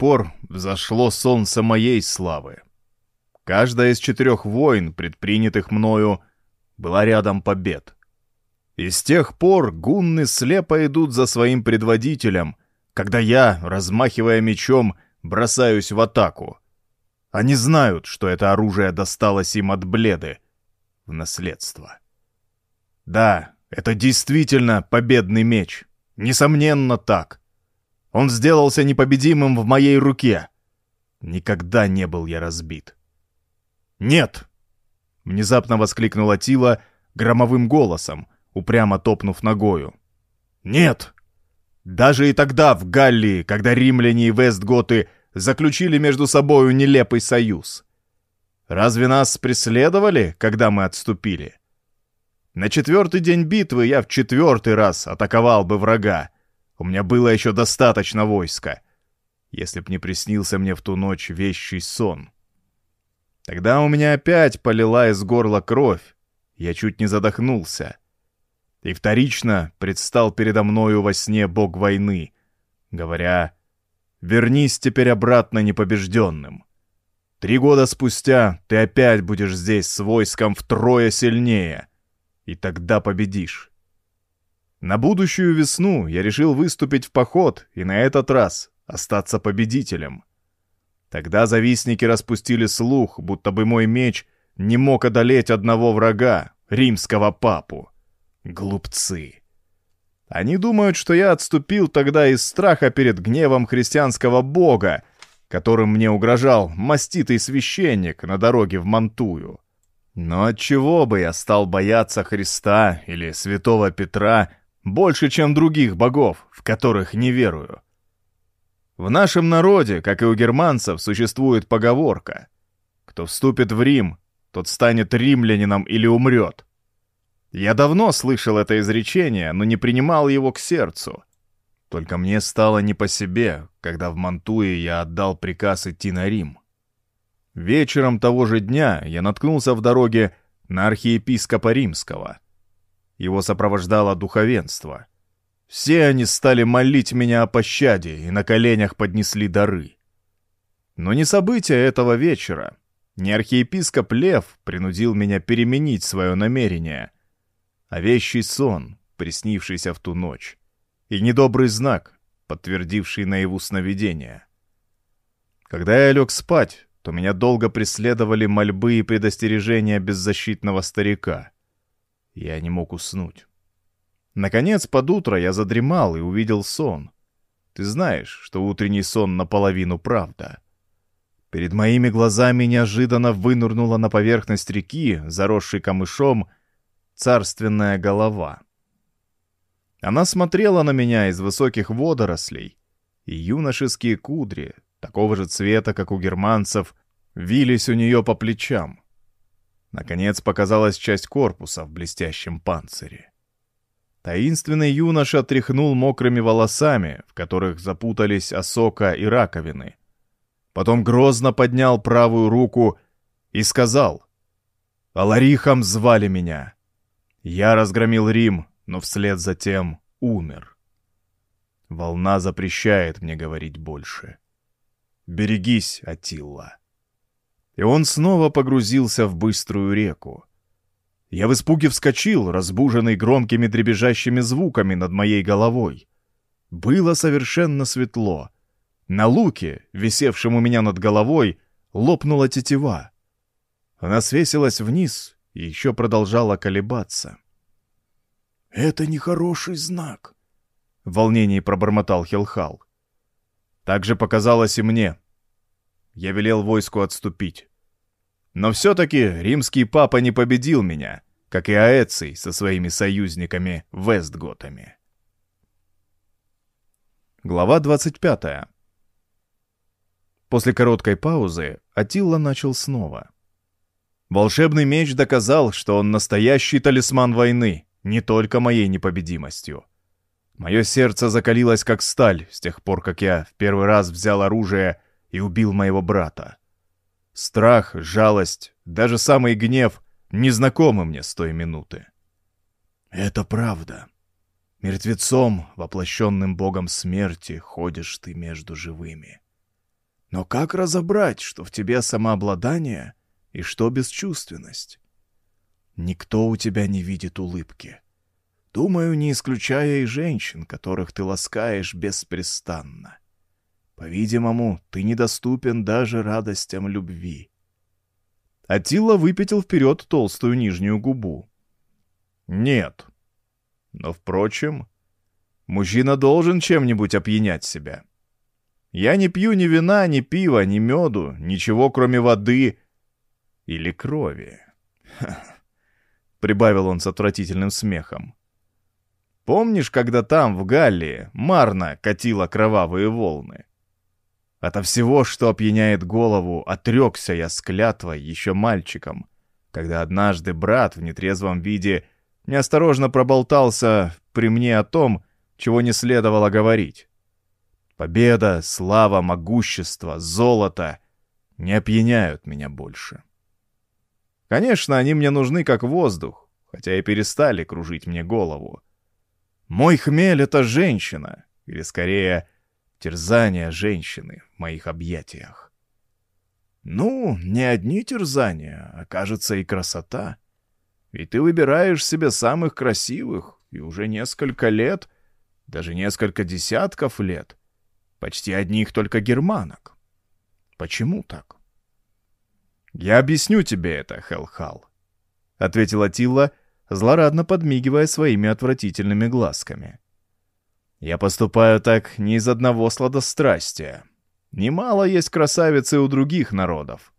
пор взошло солнце моей славы. Каждая из четырех войн, предпринятых мною, была рядом побед. И с тех пор гунны слепо идут за своим предводителем, когда я, размахивая мечом, бросаюсь в атаку. Они знают, что это оружие досталось им от Бледы в наследство. Да, это действительно победный меч. Несомненно так. Он сделался непобедимым в моей руке. Никогда не был я разбит. «Нет!» — внезапно воскликнула Тила громовым голосом, упрямо топнув ногою. «Нет! Даже и тогда, в Галлии, когда римляне и вестготы заключили между собою нелепый союз. Разве нас преследовали, когда мы отступили? На четвертый день битвы я в четвертый раз атаковал бы врага. У меня было еще достаточно войска, если б не приснился мне в ту ночь вещий сон. Тогда у меня опять полила из горла кровь, я чуть не задохнулся. И вторично предстал передо мною во сне бог войны, говоря, «Вернись теперь обратно непобежденным». Три года спустя ты опять будешь здесь с войском втрое сильнее, и тогда победишь. На будущую весну я решил выступить в поход и на этот раз остаться победителем. Тогда завистники распустили слух, будто бы мой меч не мог одолеть одного врага, римского папу. Глупцы. Они думают, что я отступил тогда из страха перед гневом христианского бога, которым мне угрожал маститый священник на дороге в Мантую. Но отчего бы я стал бояться Христа или святого Петра больше, чем других богов, в которых не верую? В нашем народе, как и у германцев, существует поговорка «Кто вступит в Рим, тот станет римлянином или умрет». Я давно слышал это изречение, но не принимал его к сердцу — только мне стало не по себе, когда в Мантуе я отдал приказ идти на Рим. Вечером того же дня я наткнулся в дороге на архиепископа Римского. Его сопровождало духовенство. Все они стали молить меня о пощаде и на коленях поднесли дары. Но не события этого вечера, не архиепископ Лев принудил меня переменить свое намерение, а вещий сон, приснившийся в ту ночь и недобрый знак, подтвердивший наяву сновидения. Когда я лег спать, то меня долго преследовали мольбы и предостережения беззащитного старика. Я не мог уснуть. Наконец, под утро я задремал и увидел сон. Ты знаешь, что утренний сон наполовину правда. Перед моими глазами неожиданно вынырнула на поверхность реки, заросшей камышом, царственная голова — она смотрела на меня из высоких водорослей, и юношеские кудри, такого же цвета, как у германцев, вились у нее по плечам. Наконец показалась часть корпуса в блестящем панцире. Таинственный юноша тряхнул мокрыми волосами, в которых запутались осока и раковины. Потом грозно поднял правую руку и сказал, «Аларихом звали меня. Я разгромил Рим, но вслед за тем умер. Волна запрещает мне говорить больше. Берегись, Атилла. И он снова погрузился в быструю реку. Я в испуге вскочил, разбуженный громкими дребезжащими звуками над моей головой. Было совершенно светло. На луке, висевшем у меня над головой, лопнула тетива. Она свесилась вниз и еще продолжала колебаться. «Это нехороший знак», — в волнении пробормотал Хелхал. «Так же показалось и мне. Я велел войску отступить. Но все-таки римский папа не победил меня, как и Аэций со своими союзниками Вестготами». Глава 25. После короткой паузы Атилла начал снова. Волшебный меч доказал, что он настоящий талисман войны — не только моей непобедимостью. Мое сердце закалилось как сталь с тех пор, как я в первый раз взял оружие и убил моего брата. Страх, жалость, даже самый гнев незнакомы мне с той минуты. Это правда. Мертвецом, воплощенным богом смерти, ходишь ты между живыми. Но как разобрать, что в тебе самообладание и что бесчувственность? Никто у тебя не видит улыбки. Думаю, не исключая и женщин, которых ты ласкаешь беспрестанно. По-видимому, ты недоступен даже радостям любви. Атила выпятил вперед толстую нижнюю губу. Нет. Но, впрочем, мужчина должен чем-нибудь опьянять себя. Я не пью ни вина, ни пива, ни меду, ничего, кроме воды или крови. Прибавил он с отвратительным смехом. Помнишь, когда там, в Галлии, Марна катила кровавые волны? Ото всего, что опьяняет голову, отрекся я с клятвой еще мальчиком, когда однажды брат в нетрезвом виде неосторожно проболтался при мне о том, чего не следовало говорить. Победа, слава, могущество, золото не опьяняют меня больше. Конечно, они мне нужны как воздух, хотя и перестали кружить мне голову. Мой хмель — это женщина, или скорее — терзания женщины моих объятиях. Ну, не одни терзания, а, кажется, и красота. Ведь ты выбираешь себе самых красивых, и уже несколько лет, даже несколько десятков лет, почти одних только германок. Почему так? «Я объясню тебе это, Хелхал», — ответила Тилла, злорадно подмигивая своими отвратительными глазками. Я поступаю так не из одного сладострастия. Немало есть красавицы у других народов.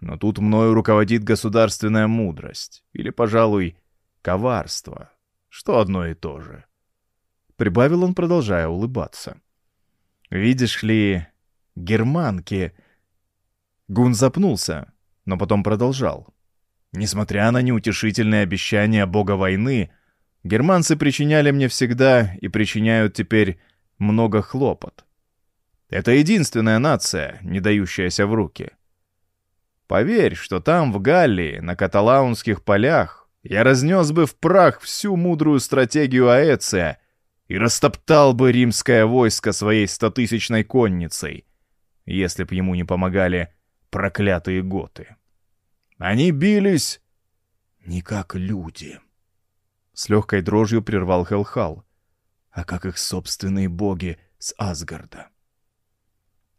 Но тут мною руководит государственная мудрость, или, пожалуй, коварство, что одно и то же. Прибавил он, продолжая улыбаться. Видишь ли, германки... Гун запнулся, но потом продолжал. Несмотря на неутешительные обещания бога войны, Германцы причиняли мне всегда и причиняют теперь много хлопот. Это единственная нация, не дающаяся в руки. Поверь, что там, в Галлии, на каталаунских полях, я разнес бы в прах всю мудрую стратегию Аэция и растоптал бы римское войско своей стотысячной конницей, если б ему не помогали проклятые готы. Они бились не как люди. С легкой дрожью прервал Хелхал. А как их собственные боги с Асгарда.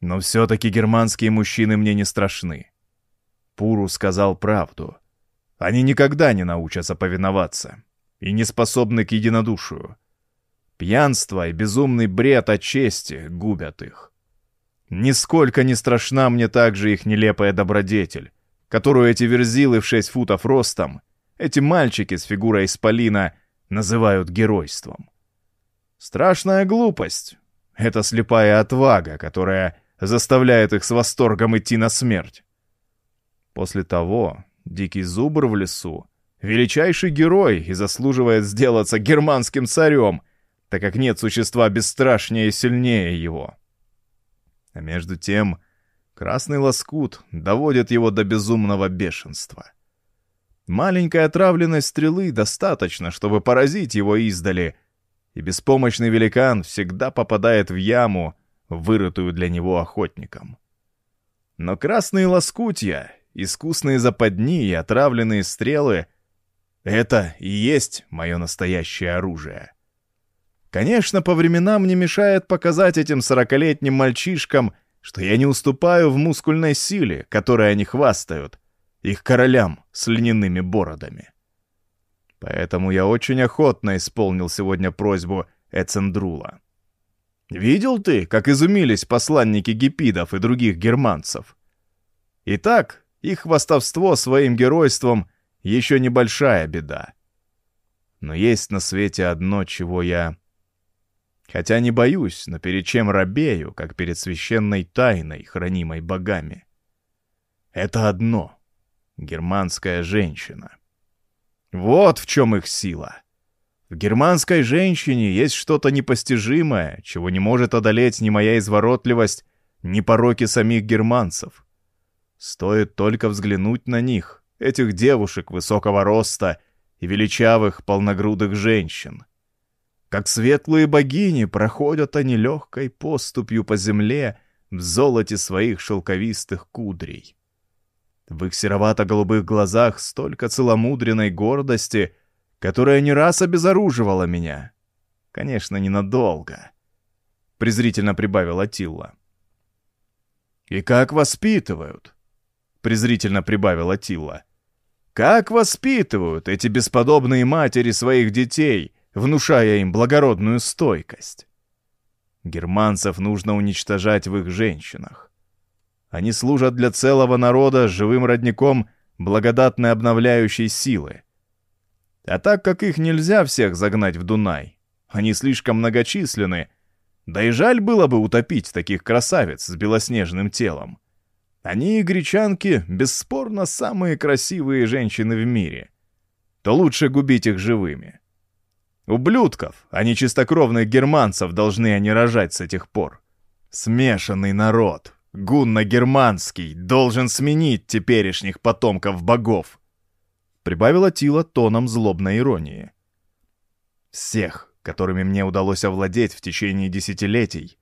Но все-таки германские мужчины мне не страшны. Пуру сказал правду. Они никогда не научатся повиноваться и не способны к единодушию. Пьянство и безумный бред о чести губят их. Нисколько не страшна мне также их нелепая добродетель, которую эти верзилы в шесть футов ростом эти мальчики с фигурой исполина называют геройством. Страшная глупость. Это слепая отвага, которая заставляет их с восторгом идти на смерть. После того дикий зубр в лесу — величайший герой и заслуживает сделаться германским царем, так как нет существа бесстрашнее и сильнее его. А между тем красный лоскут доводит его до безумного бешенства — Маленькая отравленность стрелы достаточно, чтобы поразить его издали, и беспомощный великан всегда попадает в яму, вырытую для него охотником. Но красные лоскутья, искусные западни и отравленные стрелы — это и есть мое настоящее оружие. Конечно, по временам не мешает показать этим сорокалетним мальчишкам, что я не уступаю в мускульной силе, которой они хвастают — их королям с льняными бородами. Поэтому я очень охотно исполнил сегодня просьбу Эцендрула. Видел ты, как изумились посланники гипидов и других германцев? Итак, их хвастовство своим геройством еще небольшая беда. Но есть на свете одно, чего я... Хотя не боюсь, но перед чем робею, как перед священной тайной, хранимой богами. Это одно — германская женщина. Вот в чем их сила. В германской женщине есть что-то непостижимое, чего не может одолеть ни моя изворотливость, ни пороки самих германцев. Стоит только взглянуть на них, этих девушек высокого роста и величавых полногрудых женщин. Как светлые богини проходят они легкой поступью по земле, в золоте своих шелковистых кудрей. В их серовато-голубых глазах столько целомудренной гордости, которая не раз обезоруживала меня. Конечно, ненадолго. Презрительно прибавила Тилла. «И как воспитывают?» Презрительно прибавила Тилла. «Как воспитывают эти бесподобные матери своих детей, внушая им благородную стойкость?» Германцев нужно уничтожать в их женщинах. Они служат для целого народа живым родником благодатной обновляющей силы. А так как их нельзя всех загнать в Дунай, они слишком многочисленны, да и жаль было бы утопить таких красавиц с белоснежным телом. Они и гречанки, бесспорно, самые красивые женщины в мире. То лучше губить их живыми. Ублюдков, а не чистокровных германцев должны они рожать с этих пор. Смешанный народ, гунно-германский, должен сменить теперешних потомков богов. Прибавила Тила тоном злобной иронии. Всех, которыми мне удалось овладеть в течение десятилетий,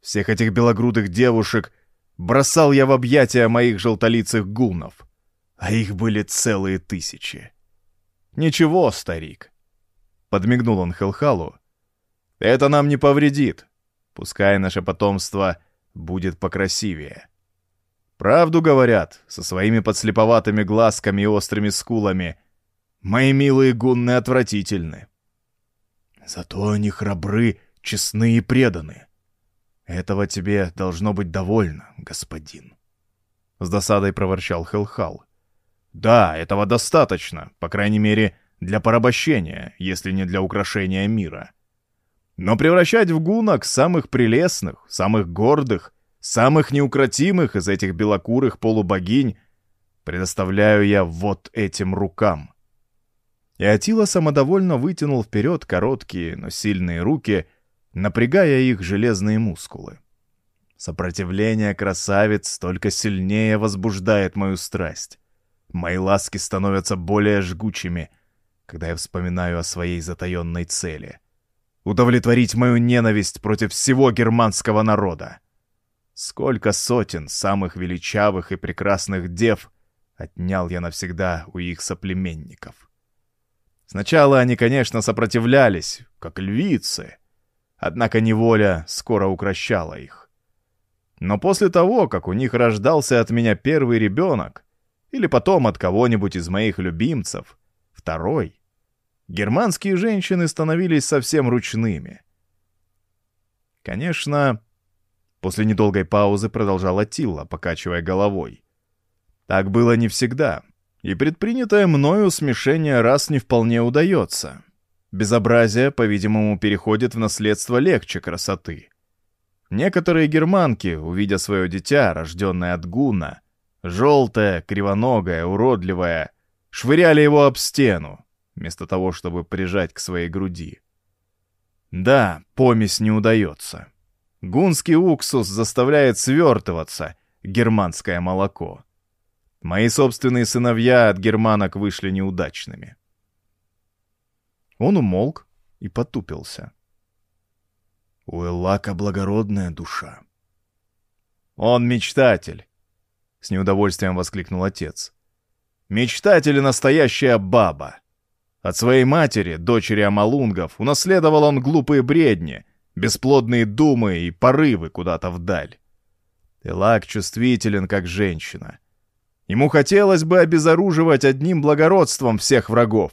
всех этих белогрудых девушек бросал я в объятия моих желтолицых гуннов, а их были целые тысячи. Ничего, старик, Подмигнул он Хелхалу. «Это нам не повредит. Пускай наше потомство будет покрасивее. Правду говорят, со своими подслеповатыми глазками и острыми скулами. Мои милые гунны отвратительны. Зато они храбры, честны и преданы. Этого тебе должно быть довольно, господин. С досадой проворчал Хелхал. Да, этого достаточно, по крайней мере, для порабощения, если не для украшения мира. Но превращать в гунок самых прелестных, самых гордых, самых неукротимых из этих белокурых полубогинь предоставляю я вот этим рукам. И Атила самодовольно вытянул вперед короткие, но сильные руки, напрягая их железные мускулы. Сопротивление красавиц только сильнее возбуждает мою страсть. Мои ласки становятся более жгучими, когда я вспоминаю о своей затаенной цели. Удовлетворить мою ненависть против всего германского народа. Сколько сотен самых величавых и прекрасных дев отнял я навсегда у их соплеменников. Сначала они, конечно, сопротивлялись, как львицы, однако неволя скоро укращала их. Но после того, как у них рождался от меня первый ребенок, или потом от кого-нибудь из моих любимцев, второй, германские женщины становились совсем ручными. Конечно, после недолгой паузы продолжала Тилла, покачивая головой. Так было не всегда, и предпринятое мною смешение раз не вполне удается. Безобразие, по-видимому, переходит в наследство легче красоты. Некоторые германки, увидя свое дитя, рожденное от гуна, желтое, кривоногое, уродливое, швыряли его об стену, вместо того, чтобы прижать к своей груди. Да, помесь не удается. Гунский уксус заставляет свертываться германское молоко. Мои собственные сыновья от германок вышли неудачными. Он умолк и потупился. У Эллака благородная душа. Он мечтатель, — с неудовольствием воскликнул отец. Мечтатель и настоящая баба. От своей матери, дочери Амалунгов, унаследовал он глупые бредни, бесплодные думы и порывы куда-то вдаль. Элак чувствителен, как женщина. Ему хотелось бы обезоруживать одним благородством всех врагов.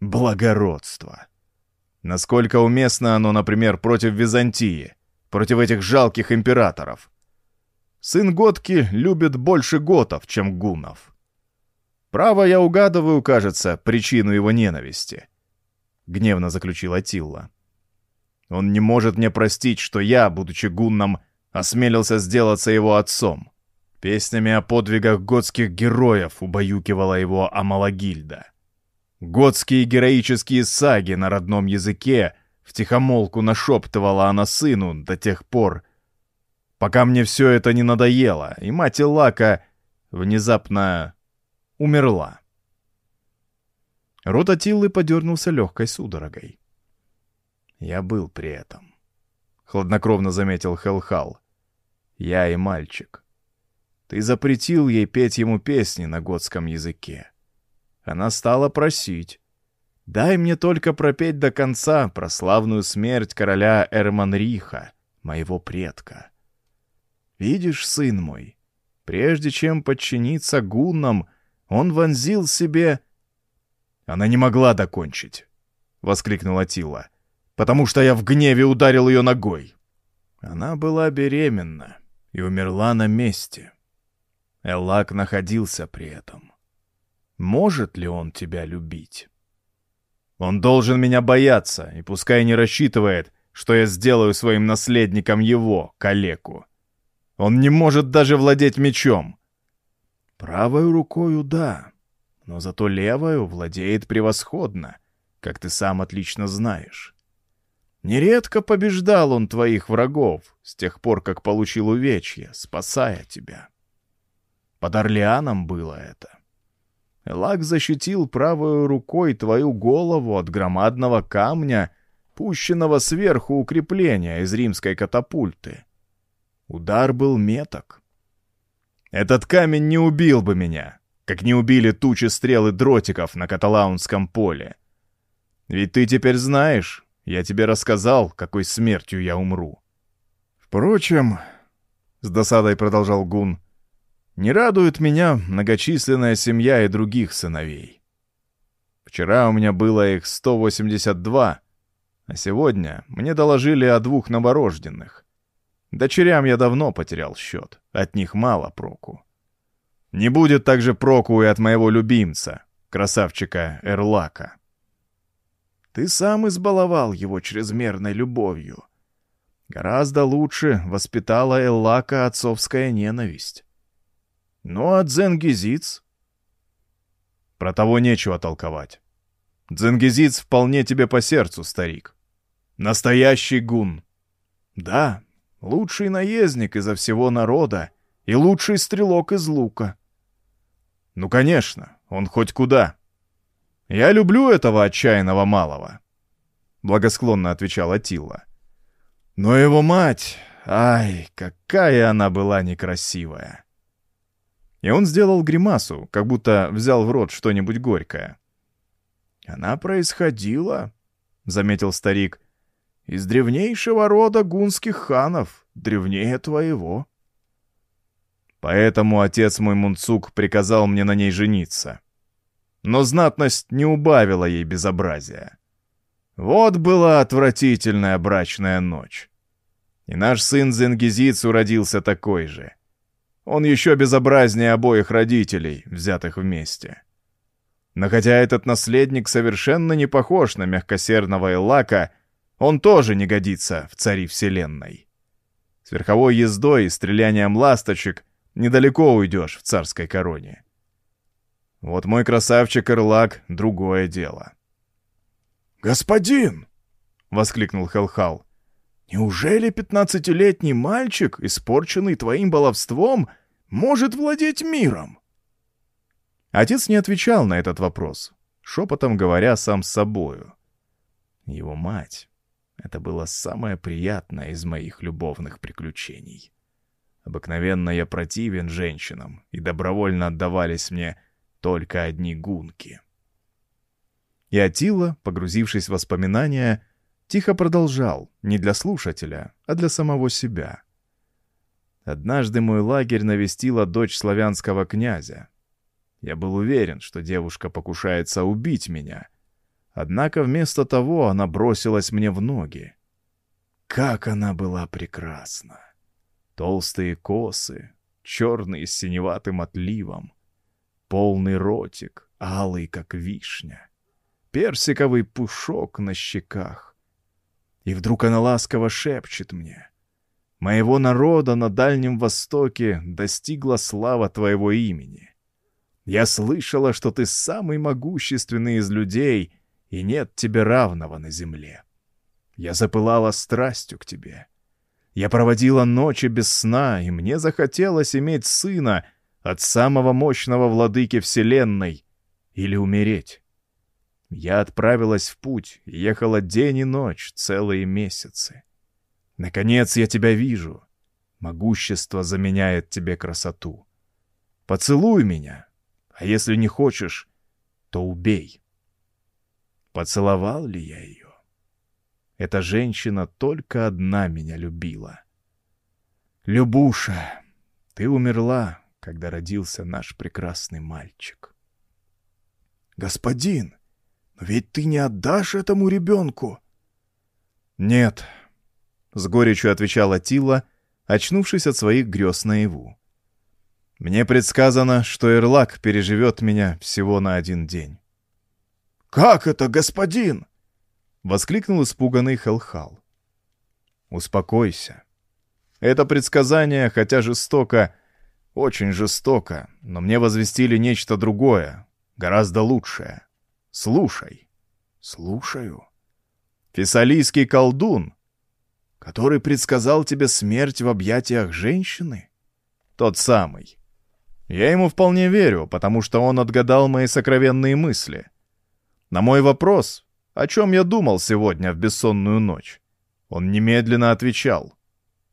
Благородство. Насколько уместно оно, например, против Византии, против этих жалких императоров. Сын Готки любит больше готов, чем гунов. Право я угадываю, кажется, причину его ненависти. Гневно заключила Тилла. Он не может мне простить, что я, будучи гунном, осмелился сделаться его отцом. Песнями о подвигах готских героев убаюкивала его Амалагильда. Готские героические саги на родном языке втихомолку нашептывала она сыну до тех пор, пока мне все это не надоело, и мать Лака внезапно умерла. Рот Атиллы подернулся легкой судорогой. «Я был при этом», — хладнокровно заметил Хелхал. я и мальчик. Ты запретил ей петь ему песни на готском языке. Она стала просить. «Дай мне только пропеть до конца про славную смерть короля Эрманриха, моего предка». Видишь, сын мой, прежде чем подчиниться гуннам, он вонзил себе... Она не могла докончить, — воскликнула Тила, — потому что я в гневе ударил ее ногой. Она была беременна и умерла на месте. Эллак находился при этом. Может ли он тебя любить? Он должен меня бояться, и пускай не рассчитывает, что я сделаю своим наследником его, калеку. Он не может даже владеть мечом. Правой рукою — да, но зато левою владеет превосходно, как ты сам отлично знаешь. Нередко побеждал он твоих врагов с тех пор, как получил увечье, спасая тебя. Под Орлеаном было это. Элак защитил правой рукой твою голову от громадного камня, пущенного сверху укрепления из римской катапульты. Удар был меток. Этот камень не убил бы меня, как не убили тучи стрел и дротиков на каталаунском поле. Ведь ты теперь знаешь, я тебе рассказал, какой смертью я умру. Впрочем, — с досадой продолжал Гун, — не радует меня многочисленная семья и других сыновей. Вчера у меня было их 182, а сегодня мне доложили о двух новорожденных. Дочерям я давно потерял счет, от них мало проку. Не будет также проку и от моего любимца, красавчика Эрлака. Ты сам избаловал его чрезмерной любовью. Гораздо лучше воспитала Эллака отцовская ненависть. Ну а Дзенгизиц? Про того нечего толковать. Дзенгизиц вполне тебе по сердцу, старик. Настоящий гун. Да, лучший наездник изо всего народа и лучший стрелок из лука. Ну, конечно, он хоть куда. Я люблю этого отчаянного малого, — благосклонно отвечала Тилла. Но его мать, ай, какая она была некрасивая. И он сделал гримасу, как будто взял в рот что-нибудь горькое. Она происходила, — заметил старик, — из древнейшего рода гунских ханов, древнее твоего. Поэтому отец мой Мунцук приказал мне на ней жениться. Но знатность не убавила ей безобразия. Вот была отвратительная брачная ночь. И наш сын Зенгизицу родился такой же. Он еще безобразнее обоих родителей, взятых вместе. Но хотя этот наследник совершенно не похож на мягкосердного Эллака, он тоже не годится в цари вселенной. С верховой ездой и стрелянием ласточек недалеко уйдешь в царской короне. Вот мой красавчик Ирлак — другое дело. «Господин!» — воскликнул Хелхал. «Неужели пятнадцатилетний мальчик, испорченный твоим баловством, может владеть миром?» Отец не отвечал на этот вопрос, шепотом говоря сам с собою. Его мать это было самое приятное из моих любовных приключений. Обыкновенно я противен женщинам, и добровольно отдавались мне только одни гунки. И Атила, погрузившись в воспоминания, тихо продолжал, не для слушателя, а для самого себя. Однажды мой лагерь навестила дочь славянского князя. Я был уверен, что девушка покушается убить меня — Однако вместо того она бросилась мне в ноги. Как она была прекрасна! Толстые косы, черные с синеватым отливом, полный ротик, алый, как вишня, персиковый пушок на щеках. И вдруг она ласково шепчет мне. «Моего народа на Дальнем Востоке достигла слава твоего имени. Я слышала, что ты самый могущественный из людей — и нет тебе равного на земле. Я запылала страстью к тебе. Я проводила ночи без сна, и мне захотелось иметь сына от самого мощного владыки Вселенной или умереть. Я отправилась в путь ехала день и ночь целые месяцы. Наконец я тебя вижу. Могущество заменяет тебе красоту. Поцелуй меня, а если не хочешь, то убей. Поцеловал ли я ее? Эта женщина только одна меня любила. Любуша, ты умерла, когда родился наш прекрасный мальчик. Господин, но ведь ты не отдашь этому ребенку. Нет, с горечью отвечала Тила, очнувшись от своих грез наяву. Мне предсказано, что Эрлак переживет меня всего на один день. «Как это, господин?» — воскликнул испуганный Хелхал. «Успокойся. Это предсказание, хотя жестоко, очень жестоко, но мне возвестили нечто другое, гораздо лучшее. Слушай». «Слушаю». «Фессалийский колдун, который предсказал тебе смерть в объятиях женщины?» «Тот самый. Я ему вполне верю, потому что он отгадал мои сокровенные мысли». На мой вопрос, о чем я думал сегодня в бессонную ночь, он немедленно отвечал.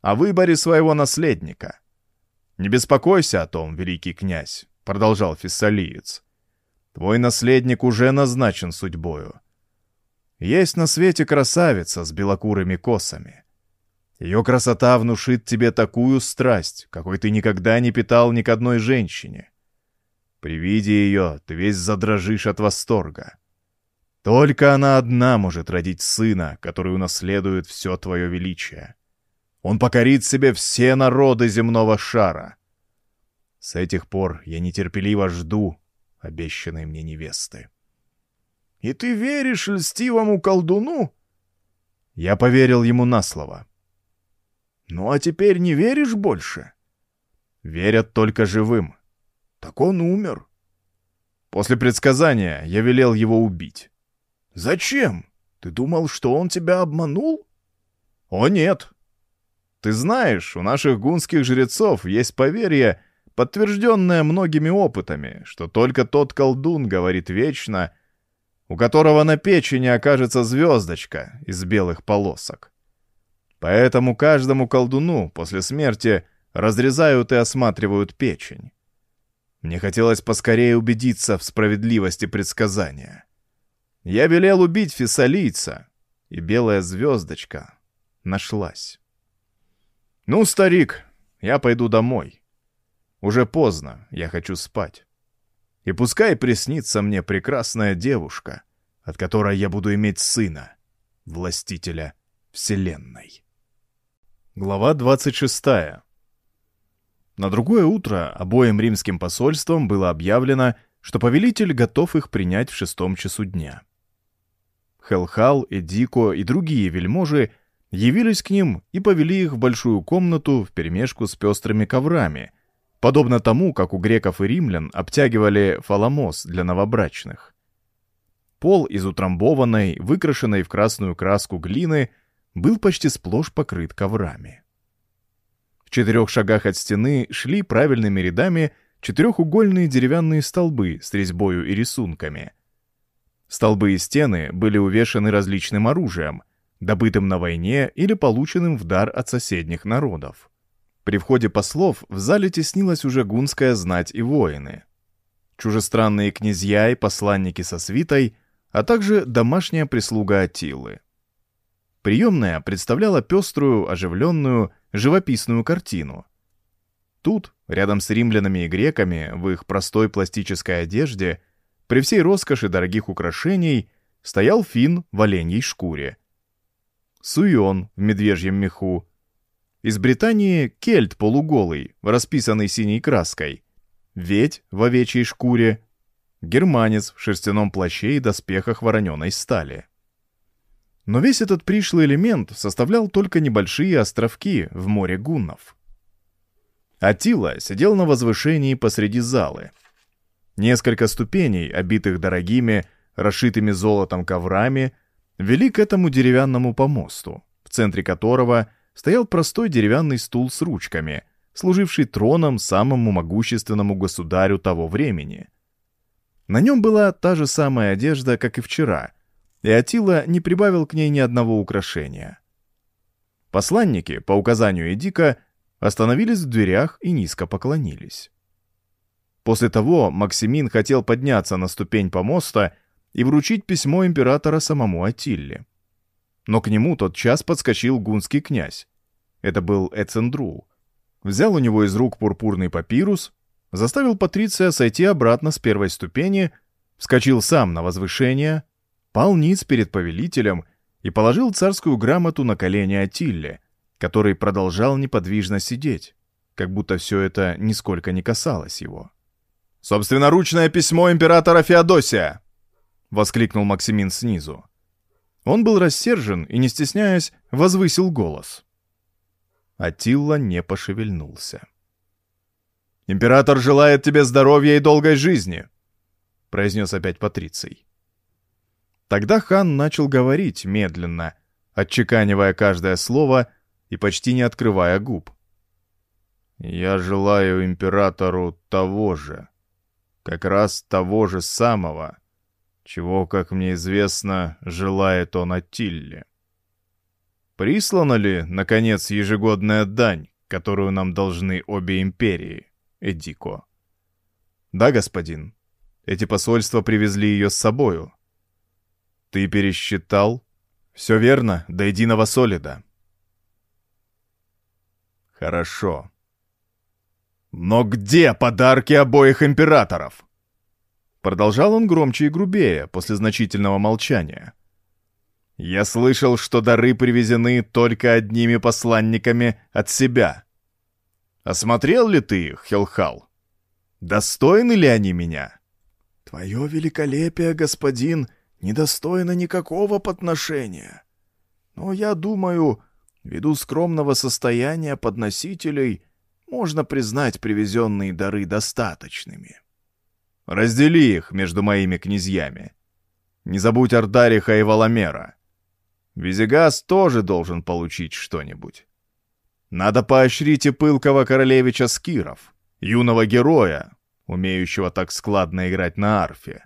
О выборе своего наследника. «Не беспокойся о том, великий князь», — продолжал фессалиец. «Твой наследник уже назначен судьбою. Есть на свете красавица с белокурыми косами. Ее красота внушит тебе такую страсть, какой ты никогда не питал ни к одной женщине. При виде ее ты весь задрожишь от восторга. Только она одна может родить сына, который унаследует все твое величие. Он покорит себе все народы земного шара. С этих пор я нетерпеливо жду обещанной мне невесты. — И ты веришь льстивому колдуну? Я поверил ему на слово. — Ну а теперь не веришь больше? — Верят только живым. — Так он умер. После предсказания я велел его убить. «Зачем? Ты думал, что он тебя обманул?» «О, нет. Ты знаешь, у наших гунских жрецов есть поверье, подтвержденное многими опытами, что только тот колдун говорит вечно, у которого на печени окажется звездочка из белых полосок. Поэтому каждому колдуну после смерти разрезают и осматривают печень. Мне хотелось поскорее убедиться в справедливости предсказания. Я велел убить фессалийца, и белая звездочка нашлась. «Ну, старик, я пойду домой. Уже поздно, я хочу спать. И пускай приснится мне прекрасная девушка, от которой я буду иметь сына, властителя Вселенной». Глава 26. На другое утро обоим римским посольствам было объявлено, что повелитель готов их принять в шестом часу дня. Хелхал, Эдико и другие вельможи явились к ним и повели их в большую комнату вперемешку с пестрыми коврами, подобно тому, как у греков и римлян обтягивали фаламос для новобрачных. Пол из утрамбованной, выкрашенной в красную краску глины, был почти сплошь покрыт коврами. В четырех шагах от стены шли правильными рядами четырехугольные деревянные столбы с резьбою и рисунками — Столбы и стены были увешаны различным оружием, добытым на войне или полученным в дар от соседних народов. При входе послов в зале теснилась уже гунская знать и воины. Чужестранные князья и посланники со свитой, а также домашняя прислуга Атилы. Приемная представляла пеструю, оживленную, живописную картину. Тут, рядом с римлянами и греками, в их простой пластической одежде – при всей роскоши дорогих украшений стоял фин в оленьей шкуре. Суйон в медвежьем меху. Из Британии кельт полуголый, расписанный синей краской. Ведь в овечьей шкуре. Германец в шерстяном плаще и доспехах вороненой стали. Но весь этот пришлый элемент составлял только небольшие островки в море гуннов. Атила сидел на возвышении посреди залы — Несколько ступеней, обитых дорогими, расшитыми золотом коврами, вели к этому деревянному помосту, в центре которого стоял простой деревянный стул с ручками, служивший троном самому могущественному государю того времени. На нем была та же самая одежда, как и вчера, и Атила не прибавил к ней ни одного украшения. Посланники, по указанию Эдика, остановились в дверях и низко поклонились. После того Максимин хотел подняться на ступень помоста и вручить письмо императора самому Атилле. Но к нему тот час подскочил гунский князь. Это был Эцендрул. Взял у него из рук пурпурный папирус, заставил Патриция сойти обратно с первой ступени, вскочил сам на возвышение, пал ниц перед повелителем и положил царскую грамоту на колени Атилле, который продолжал неподвижно сидеть, как будто все это нисколько не касалось его. «Собственноручное письмо императора Феодосия!» — воскликнул Максимин снизу. Он был рассержен и, не стесняясь, возвысил голос. Атилла не пошевельнулся. «Император желает тебе здоровья и долгой жизни», — произнес опять Патриций. Тогда хан начал говорить медленно, отчеканивая каждое слово и почти не открывая губ. «Я желаю императору того же», как раз того же самого, чего, как мне известно, желает он Аттилле. Прислана ли, наконец, ежегодная дань, которую нам должны обе империи, Эдико? Да, господин. Эти посольства привезли ее с собою. Ты пересчитал? Все верно, до единого солида. Хорошо. «Но где подарки обоих императоров?» Продолжал он громче и грубее, после значительного молчания. «Я слышал, что дары привезены только одними посланниками от себя. Осмотрел ли ты их, Хелхал? Достойны ли они меня?» «Твое великолепие, господин, недостойно никакого подношения. Но я думаю, ввиду скромного состояния подносителей — можно признать привезенные дары достаточными. Раздели их между моими князьями. Не забудь Ардариха и Валамера. Визигас тоже должен получить что-нибудь. Надо поощрить и пылкого королевича Скиров, юного героя, умеющего так складно играть на арфе.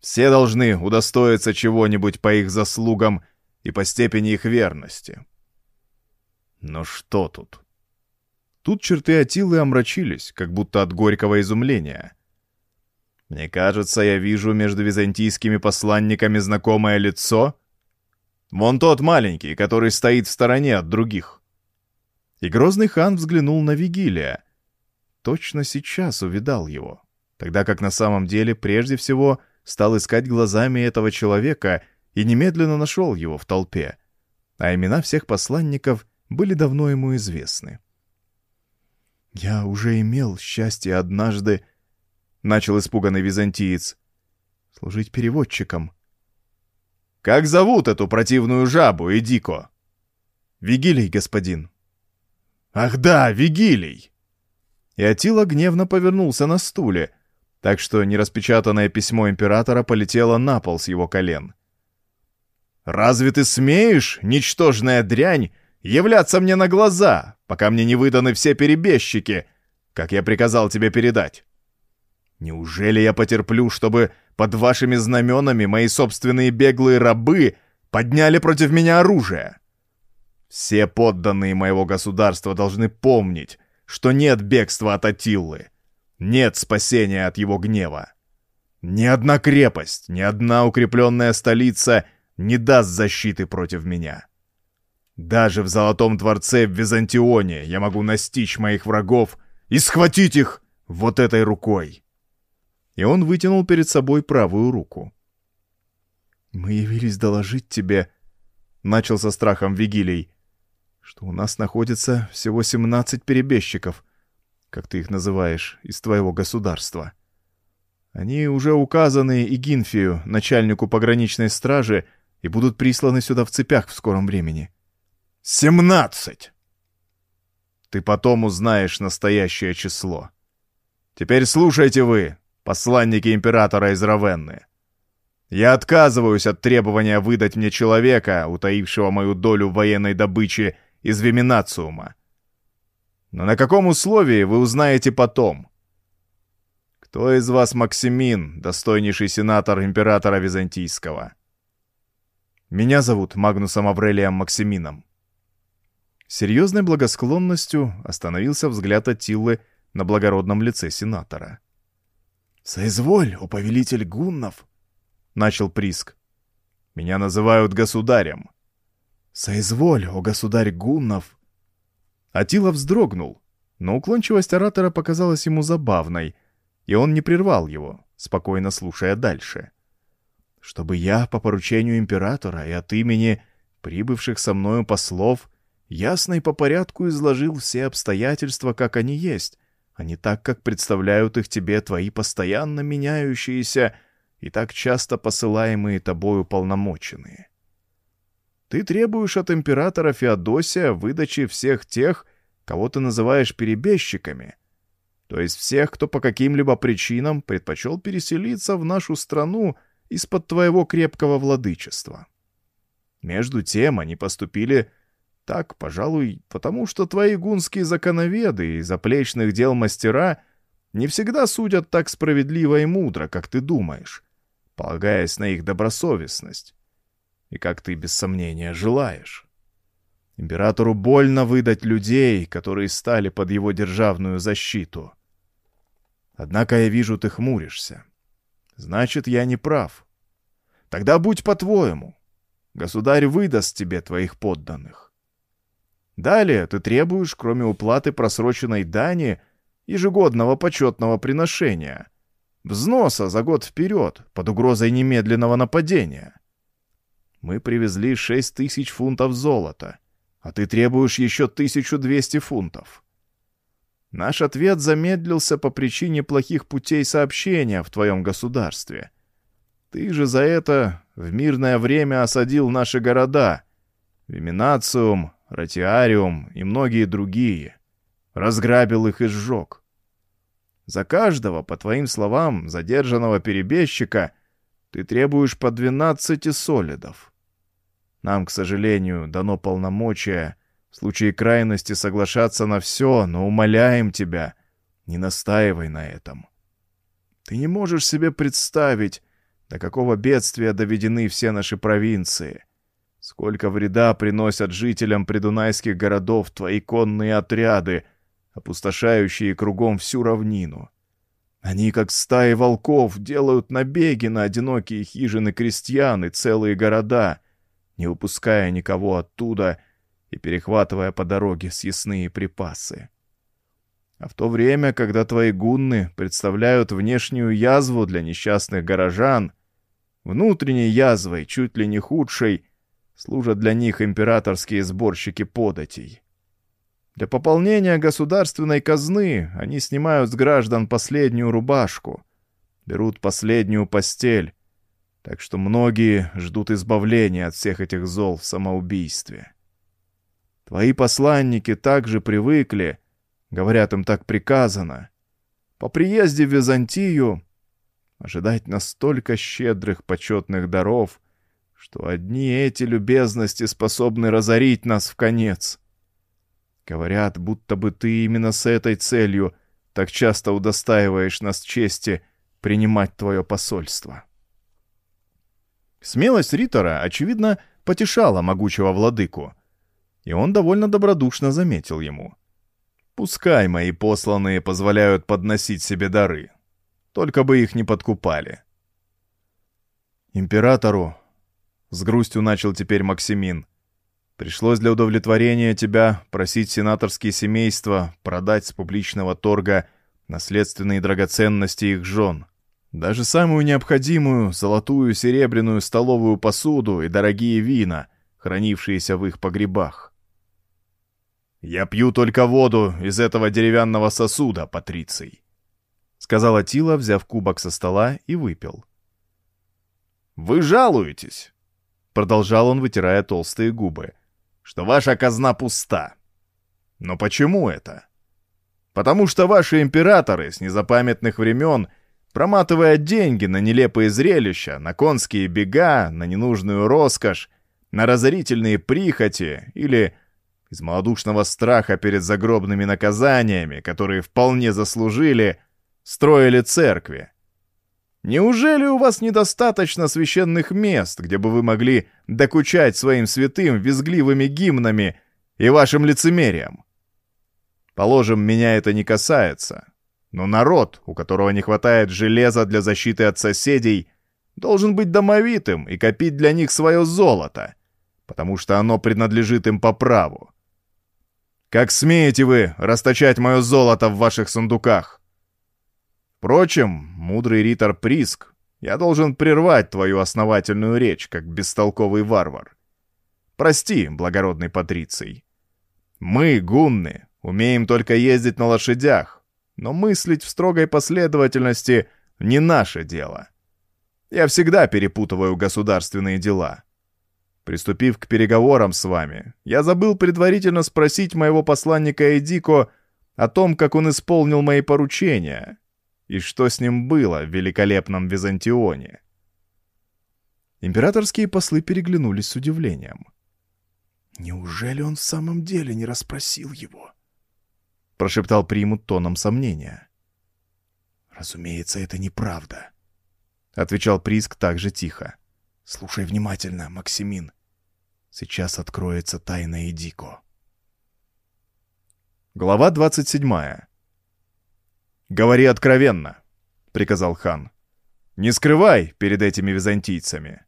Все должны удостоиться чего-нибудь по их заслугам и по степени их верности. Но что тут? Тут черты Атилы омрачились, как будто от горького изумления. Мне кажется, я вижу между византийскими посланниками знакомое лицо. Вон тот маленький, который стоит в стороне от других. И грозный хан взглянул на Вигилия. Точно сейчас увидал его, тогда как на самом деле прежде всего стал искать глазами этого человека и немедленно нашел его в толпе, а имена всех посланников были давно ему известны. «Я уже имел счастье однажды», — начал испуганный византиец, — «служить переводчиком». «Как зовут эту противную жабу, Эдико?» «Вигилий, господин». «Ах да, Вигилий!» И Атила гневно повернулся на стуле, так что нераспечатанное письмо императора полетело на пол с его колен. «Разве ты смеешь, ничтожная дрянь, являться мне на глаза, пока мне не выданы все перебежчики, как я приказал тебе передать. Неужели я потерплю, чтобы под вашими знаменами мои собственные беглые рабы подняли против меня оружие? Все подданные моего государства должны помнить, что нет бегства от Атиллы, нет спасения от его гнева. Ни одна крепость, ни одна укрепленная столица не даст защиты против меня. Даже в Золотом дворце в Византионе я могу настичь моих врагов и схватить их вот этой рукой. И он вытянул перед собой правую руку. «Мы явились доложить тебе», — начал со страхом Вигилий, «что у нас находится всего 17 перебежчиков, как ты их называешь, из твоего государства. Они уже указаны Игинфию, начальнику пограничной стражи, и будут присланы сюда в цепях в скором времени». Семнадцать! Ты потом узнаешь настоящее число. Теперь слушайте вы, посланники императора из Равенны. Я отказываюсь от требования выдать мне человека, утаившего мою долю военной добычи из Виминациума. Но на каком условии вы узнаете потом? Кто из вас Максимин, достойнейший сенатор императора Византийского? Меня зовут Магнусом Аврелием Максимином. Серьезной благосклонностью остановился взгляд Атилы на благородном лице сенатора. «Соизволь, о повелитель гуннов!» — начал Приск. «Меня называют государем». «Соизволь, о государь гуннов!» Атила вздрогнул, но уклончивость оратора показалась ему забавной, и он не прервал его, спокойно слушая дальше. «Чтобы я, по поручению императора и от имени прибывших со мною послов, ясно и по порядку изложил все обстоятельства, как они есть, а не так, как представляют их тебе твои постоянно меняющиеся и так часто посылаемые тобою полномоченные. Ты требуешь от императора Феодосия выдачи всех тех, кого ты называешь перебежчиками, то есть всех, кто по каким-либо причинам предпочел переселиться в нашу страну из-под твоего крепкого владычества. Между тем они поступили так, пожалуй, потому что твои гунские законоведы и заплечных дел мастера не всегда судят так справедливо и мудро, как ты думаешь, полагаясь на их добросовестность, и как ты без сомнения желаешь. Императору больно выдать людей, которые стали под его державную защиту. Однако я вижу, ты хмуришься. Значит, я не прав. Тогда будь по-твоему. Государь выдаст тебе твоих подданных. Далее ты требуешь, кроме уплаты просроченной дани, ежегодного почетного приношения, взноса за год вперед под угрозой немедленного нападения. Мы привезли шесть тысяч фунтов золота, а ты требуешь еще 1200 фунтов. Наш ответ замедлился по причине плохих путей сообщения в твоем государстве. Ты же за это в мирное время осадил наши города — Виминациум, Ратиариум и многие другие. Разграбил их и сжег. За каждого, по твоим словам, задержанного перебежчика ты требуешь по 12 солидов. Нам, к сожалению, дано полномочия в случае крайности соглашаться на все, но умоляем тебя, не настаивай на этом. Ты не можешь себе представить, до какого бедствия доведены все наши провинции. Сколько вреда приносят жителям придунайских городов твои конные отряды, опустошающие кругом всю равнину. Они, как стаи волков, делают набеги на одинокие хижины крестьян и целые города, не упуская никого оттуда и перехватывая по дороге съестные припасы. А в то время, когда твои гунны представляют внешнюю язву для несчастных горожан, внутренней язвой, чуть ли не худшей, служат для них императорские сборщики податей. Для пополнения государственной казны они снимают с граждан последнюю рубашку, берут последнюю постель, так что многие ждут избавления от всех этих зол в самоубийстве. Твои посланники также привыкли, говорят им так приказано, по приезде в Византию ожидать настолько щедрых почетных даров — что одни эти любезности способны разорить нас в конец. Говорят, будто бы ты именно с этой целью так часто удостаиваешь нас чести принимать твое посольство. Смелость Ритора, очевидно, потешала могучего владыку, и он довольно добродушно заметил ему. «Пускай мои посланные позволяют подносить себе дары, только бы их не подкупали». Императору с грустью начал теперь Максимин. Пришлось для удовлетворения тебя просить сенаторские семейства продать с публичного торга наследственные драгоценности их жен. Даже самую необходимую золотую серебряную столовую посуду и дорогие вина, хранившиеся в их погребах. «Я пью только воду из этого деревянного сосуда, Патриций», — сказал Атила, взяв кубок со стола и выпил. «Вы жалуетесь, Продолжал он, вытирая толстые губы. Что ваша казна пуста. Но почему это? Потому что ваши императоры с незапамятных времен, проматывая деньги на нелепые зрелища, на конские бега, на ненужную роскошь, на разорительные прихоти или из малодушного страха перед загробными наказаниями, которые вполне заслужили, строили церкви, Неужели у вас недостаточно священных мест, где бы вы могли докучать своим святым визгливыми гимнами и вашим лицемерием. Положим, меня это не касается, но народ, у которого не хватает железа для защиты от соседей, должен быть домовитым и копить для них свое золото, потому что оно принадлежит им по праву. Как смеете вы расточать мое золото в ваших сундуках? Впрочем, мудрый Ритор Приск, я должен прервать твою основательную речь, как бестолковый варвар. Прости, благородный Патриций. Мы, гунны, умеем только ездить на лошадях, но мыслить в строгой последовательности не наше дело. Я всегда перепутываю государственные дела. Приступив к переговорам с вами, я забыл предварительно спросить моего посланника Эдико о том, как он исполнил мои поручения и что с ним было в великолепном Византионе. Императорские послы переглянулись с удивлением. «Неужели он в самом деле не расспросил его?» — прошептал Примут тоном сомнения. «Разумеется, это неправда», — отвечал Приск также тихо. «Слушай внимательно, Максимин. Сейчас откроется тайна Эдико. Глава 27. «Говори откровенно», — приказал хан. «Не скрывай перед этими византийцами.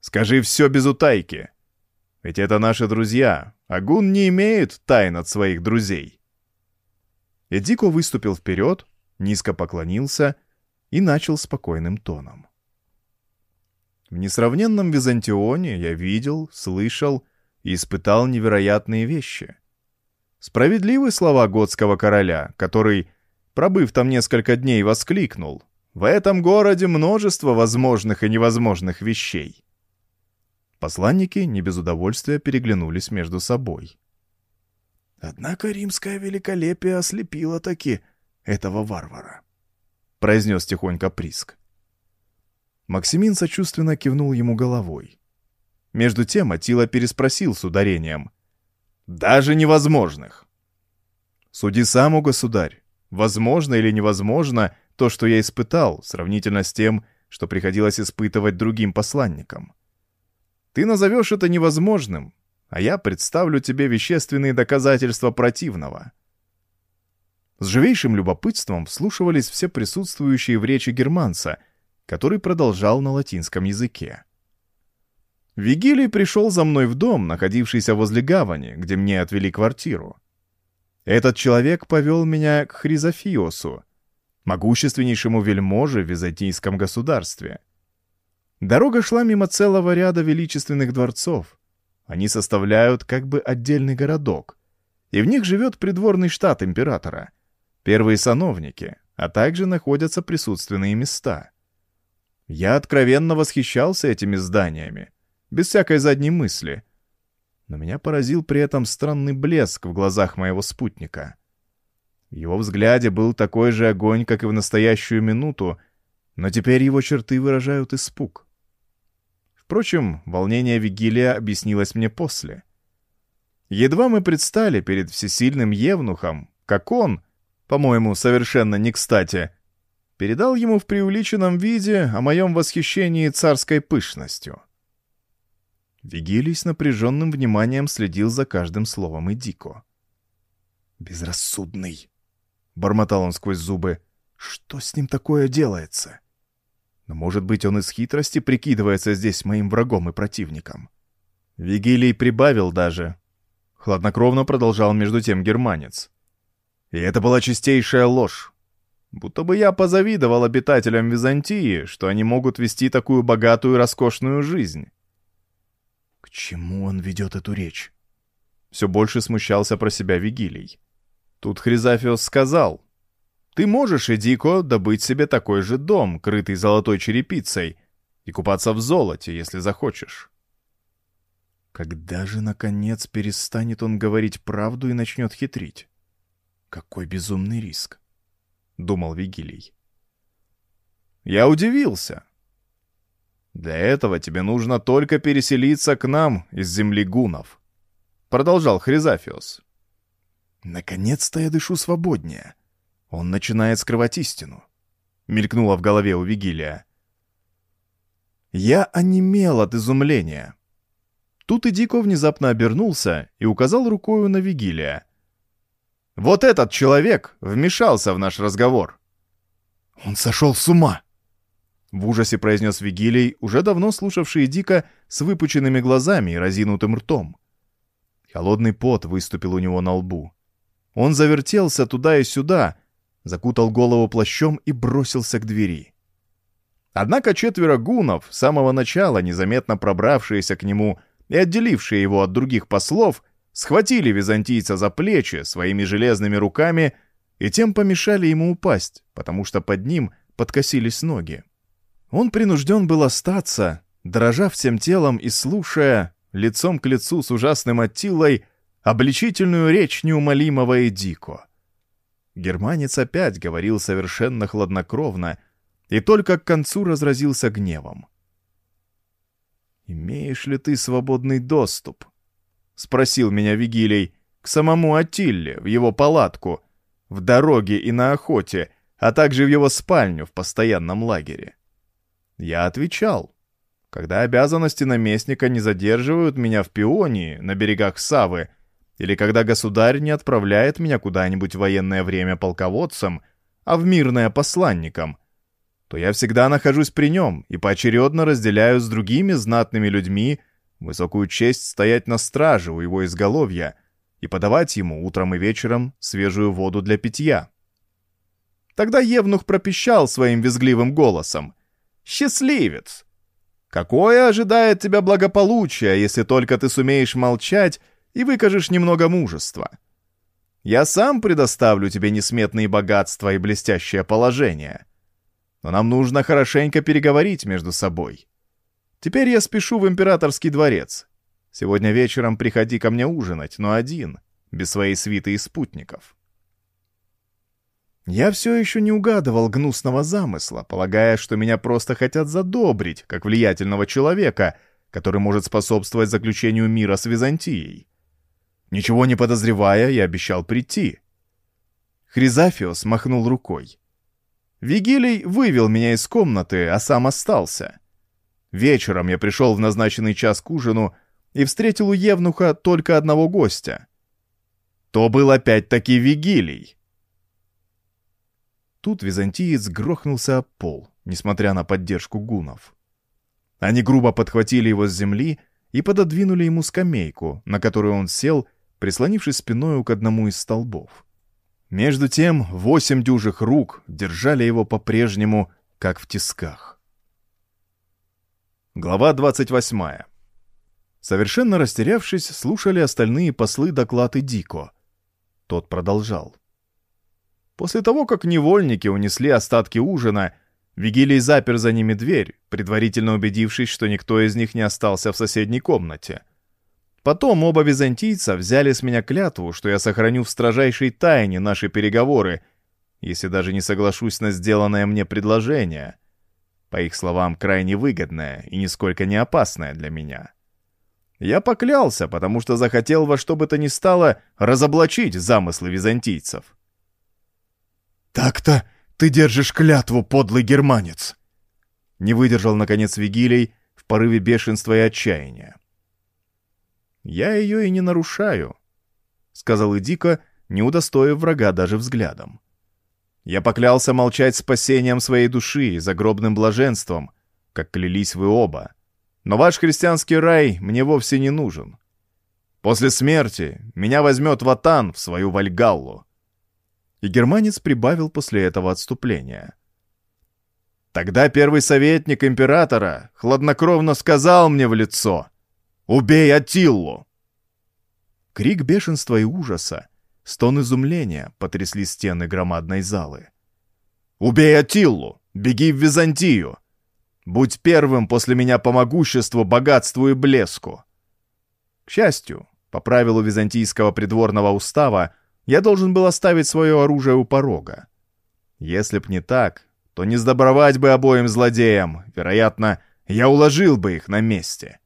Скажи все без утайки. Ведь это наши друзья, а гун не имеет тайн от своих друзей». Эдико выступил вперед, низко поклонился и начал спокойным тоном. В несравненном Византионе я видел, слышал и испытал невероятные вещи. Справедливы слова готского короля, который, пробыв там несколько дней, воскликнул «В этом городе множество возможных и невозможных вещей». Посланники не без удовольствия переглянулись между собой. «Однако римское великолепие ослепило таки этого варвара», — произнес тихонько Приск. Максимин сочувственно кивнул ему головой. Между тем Атила переспросил с ударением. «Даже невозможных!» «Суди сам, о государь. Возможно или невозможно то, что я испытал, сравнительно с тем, что приходилось испытывать другим посланникам. Ты назовешь это невозможным, а я представлю тебе вещественные доказательства противного». С живейшим любопытством вслушивались все присутствующие в речи германца — который продолжал на латинском языке. Вигилий пришел за мной в дом, находившийся возле гавани, где мне отвели квартиру. Этот человек повел меня к Хризофиосу, могущественнейшему вельможе в византийском государстве. Дорога шла мимо целого ряда величественных дворцов. Они составляют как бы отдельный городок, и в них живет придворный штат императора, первые сановники, а также находятся присутственные места — я откровенно восхищался этими зданиями, без всякой задней мысли. Но меня поразил при этом странный блеск в глазах моего спутника. В его взгляде был такой же огонь, как и в настоящую минуту, но теперь его черты выражают испуг. Впрочем, волнение Вигилия объяснилось мне после. Едва мы предстали перед всесильным Евнухом, как он, по-моему, совершенно не кстати, передал ему в преувеличенном виде о моем восхищении царской пышностью. Вигилий с напряженным вниманием следил за каждым словом Эдико. «Безрассудный!» — бормотал он сквозь зубы. «Что с ним такое делается?» «Но, может быть, он из хитрости прикидывается здесь моим врагом и противником?» Вигилий прибавил даже. Хладнокровно продолжал между тем германец. «И это была чистейшая ложь. Будто бы я позавидовал обитателям Византии, что они могут вести такую богатую и роскошную жизнь. Чему он ведет эту речь? Все больше смущался про себя Вигилий. Тут Хризафиос сказал, «Ты можешь, Эдико, добыть себе такой же дом, крытый золотой черепицей, и купаться в золоте, если захочешь». Когда же, наконец, перестанет он говорить правду и начнет хитрить? Какой безумный риск! — думал Вигилий. «Я удивился. Для этого тебе нужно только переселиться к нам из земли гунов», — продолжал Хризафиос. «Наконец-то я дышу свободнее. Он начинает скрывать истину», — мелькнуло в голове у Вигилия. Я онемел от изумления. Тут и Дико внезапно обернулся и указал рукою на Вигилия. «Вот этот человек вмешался в наш разговор». «Он сошел с ума!» В ужасе произнес Вигилий, уже давно слушавший Дика с выпученными глазами и разинутым ртом. Холодный пот выступил у него на лбу. Он завертелся туда и сюда, закутал голову плащом и бросился к двери. Однако четверо гунов, с самого начала незаметно пробравшиеся к нему и отделившие его от других послов, схватили византийца за плечи своими железными руками и тем помешали ему упасть, потому что под ним подкосились ноги. Он принужден был остаться, дрожа всем телом и слушая, лицом к лицу с ужасным Аттилой, обличительную речь неумолимого Эдико. Германец опять говорил совершенно хладнокровно и только к концу разразился гневом. «Имеешь ли ты свободный доступ?» — спросил меня Вигилий, к самому Атилле, в его палатку, в дороге и на охоте, а также в его спальню в постоянном лагере. Я отвечал. Когда обязанности наместника не задерживают меня в Пионии, на берегах Савы, или когда государь не отправляет меня куда-нибудь в военное время полководцем, а в мирное посланником, то я всегда нахожусь при нем и поочередно разделяю с другими знатными людьми высокую честь стоять на страже у его изголовья и подавать ему утром и вечером свежую воду для питья. Тогда Евнух пропищал своим визгливым голосом. «Счастливец! Какое ожидает тебя благополучие, если только ты сумеешь молчать и выкажешь немного мужества? Я сам предоставлю тебе несметные богатства и блестящее положение. Но нам нужно хорошенько переговорить между собой. Теперь я спешу в императорский дворец. Сегодня вечером приходи ко мне ужинать, но один, без своей свиты и спутников». Я все еще не угадывал гнусного замысла, полагая, что меня просто хотят задобрить, как влиятельного человека, который может способствовать заключению мира с Византией. Ничего не подозревая, я обещал прийти. Хризафиос махнул рукой. Вигилий вывел меня из комнаты, а сам остался. Вечером я пришел в назначенный час к ужину и встретил у Евнуха только одного гостя. То был опять-таки Вигилий. Тут византиец грохнулся об пол, несмотря на поддержку гунов. Они грубо подхватили его с земли и пододвинули ему скамейку, на которую он сел, прислонившись спиною к одному из столбов. Между тем восемь дюжих рук держали его по-прежнему, как в тисках. Глава 28. Совершенно растерявшись, слушали остальные послы доклады Дико. Тот продолжал. После того, как невольники унесли остатки ужина, Вигилий запер за ними дверь, предварительно убедившись, что никто из них не остался в соседней комнате. Потом оба византийца взяли с меня клятву, что я сохраню в строжайшей тайне наши переговоры, если даже не соглашусь на сделанное мне предложение. По их словам, крайне выгодное и нисколько не опасное для меня. Я поклялся, потому что захотел во что бы то ни стало разоблачить замыслы византийцев. «Так-то ты держишь клятву, подлый германец!» Не выдержал, наконец, Вигилий в порыве бешенства и отчаяния. «Я ее и не нарушаю», — сказал Идика, не удостоив врага даже взглядом. «Я поклялся молчать спасением своей души и загробным блаженством, как клялись вы оба. Но ваш христианский рай мне вовсе не нужен. После смерти меня возьмет Ватан в свою Вальгаллу и германец прибавил после этого отступления. Тогда первый советник императора хладнокровно сказал мне в лицо «Убей Атиллу!» Крик бешенства и ужаса, стон изумления потрясли стены громадной залы. «Убей Атиллу! Беги в Византию! Будь первым после меня по могуществу, богатству и блеску!» К счастью, по правилу византийского придворного устава, я должен был оставить свое оружие у порога. Если б не так, то не сдобровать бы обоим злодеям, вероятно, я уложил бы их на месте.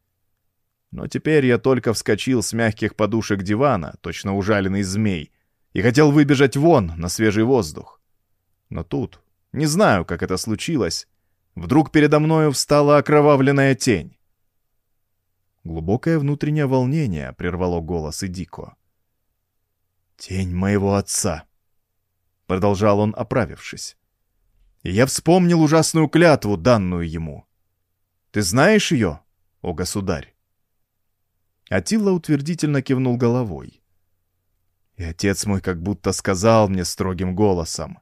Но теперь я только вскочил с мягких подушек дивана, точно ужаленный змей, и хотел выбежать вон, на свежий воздух. Но тут, не знаю, как это случилось, вдруг передо мною встала окровавленная тень. Глубокое внутреннее волнение прервало голос Идико. «Тень моего отца», — продолжал он, оправившись. И я вспомнил ужасную клятву, данную ему. «Ты знаешь ее, о государь?» Атилла утвердительно кивнул головой. И отец мой как будто сказал мне строгим голосом.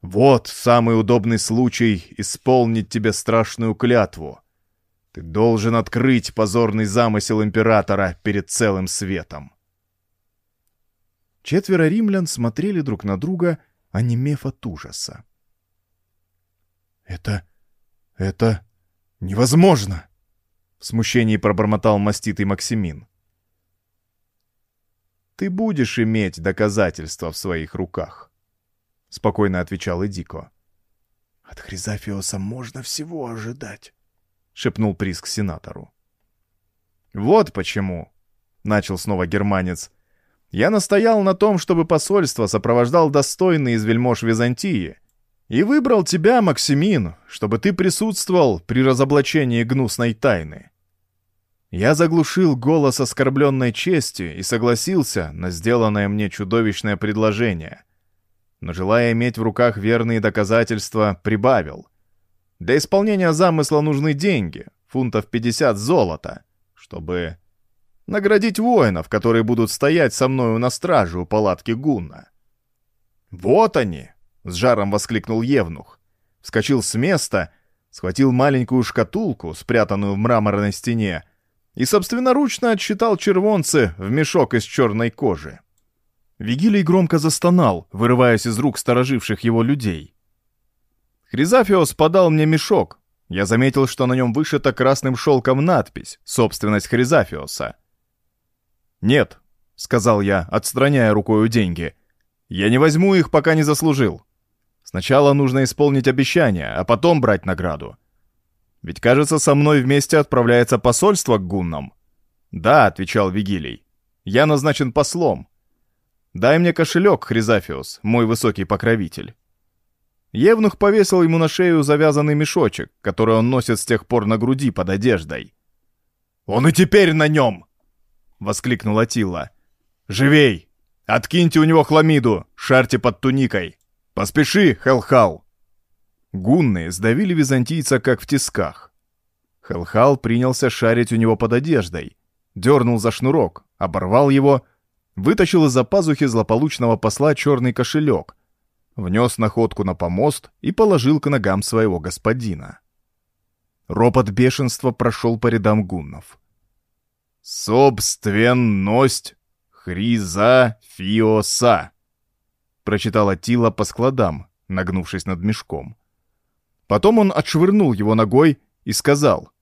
«Вот самый удобный случай исполнить тебе страшную клятву. Ты должен открыть позорный замысел императора перед целым светом». Четверо римлян смотрели друг на друга, онемев от ужаса. «Это... это... невозможно!» В смущении пробормотал маститый Максимин. «Ты будешь иметь доказательства в своих руках», — спокойно отвечал Эдико. «От Хризафиоса можно всего ожидать», — шепнул Приск сенатору. «Вот почему», — начал снова германец, — «я настоял на том, чтобы посольство сопровождал достойный из вельмож Византии, и выбрал тебя, Максимин, чтобы ты присутствовал при разоблачении гнусной тайны. Я заглушил голос оскорбленной чести и согласился на сделанное мне чудовищное предложение. Но, желая иметь в руках верные доказательства, прибавил. Для исполнения замысла нужны деньги, фунтов 50 золота, чтобы наградить воинов, которые будут стоять со мною на страже у палатки Гунна. Вот они, — с жаром воскликнул Евнух. Вскочил с места, схватил маленькую шкатулку, спрятанную в мраморной стене, и собственноручно отсчитал червонцы в мешок из черной кожи. Вигилий громко застонал, вырываясь из рук стороживших его людей. Хризафиос подал мне мешок. Я заметил, что на нем вышита красным шелком надпись «Собственность Хризафиоса». «Нет», — сказал я, отстраняя рукою деньги, — «я не возьму их, пока не заслужил». Сначала нужно исполнить обещание, а потом брать награду. Ведь, кажется, со мной вместе отправляется посольство к гуннам. Да, отвечал Вигилий. Я назначен послом. Дай мне кошелек, Хризафиус, мой высокий покровитель. Евнух повесил ему на шею завязанный мешочек, который он носит с тех пор на груди под одеждой. «Он и теперь на нем!» — воскликнул Атила. «Живей! Откиньте у него хламиду, шарьте под туникой!» «Поспеши, Хелхал!» Гунны сдавили византийца как в тисках. Хелхал принялся шарить у него под одеждой, дернул за шнурок, оборвал его, вытащил из-за пазухи злополучного посла черный кошелек, внес находку на помост и положил к ногам своего господина. Ропот бешенства прошел по рядам гуннов. «Собственность Хриза Фиоса!» прочитала Тила по складам, нагнувшись над мешком. Потом он отшвырнул его ногой и сказал,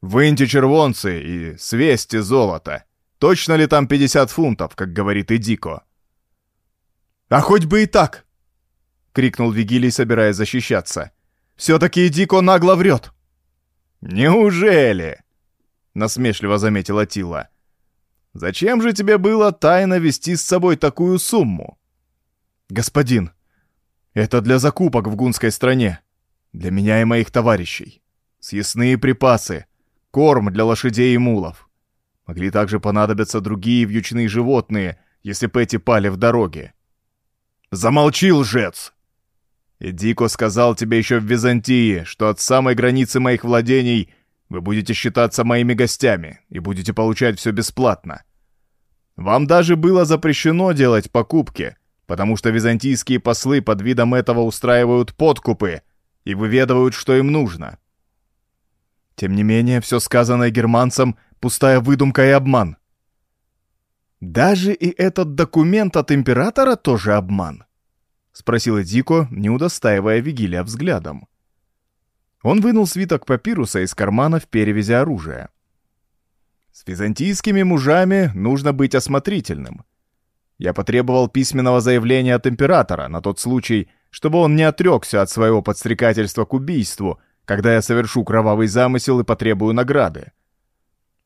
«Выньте червонцы и свесьте золото. Точно ли там 50 фунтов, как говорит Идико?» «А хоть бы и так!» — крикнул Вигилий, собираясь защищаться. «Все-таки Идико нагло врет!» «Неужели?» — насмешливо заметила Тила. «Зачем же тебе было тайно вести с собой такую сумму?» «Господин, это для закупок в гунской стране. Для меня и моих товарищей. Съестные припасы, корм для лошадей и мулов. Могли также понадобиться другие вьючные животные, если бы эти пали в дороге». «Замолчи, лжец!» Эдико сказал тебе еще в Византии, что от самой границы моих владений вы будете считаться моими гостями и будете получать все бесплатно. Вам даже было запрещено делать покупки, потому что византийские послы под видом этого устраивают подкупы и выведывают, что им нужно. Тем не менее, все сказанное германцам — пустая выдумка и обман. «Даже и этот документ от императора тоже обман?» — спросил Эдико, не удостаивая Вигилия взглядом. Он вынул свиток папируса из кармана в перевязи оружия. «С византийскими мужами нужно быть осмотрительным. Я потребовал письменного заявления от императора на тот случай, чтобы он не отрекся от своего подстрекательства к убийству, когда я совершу кровавый замысел и потребую награды.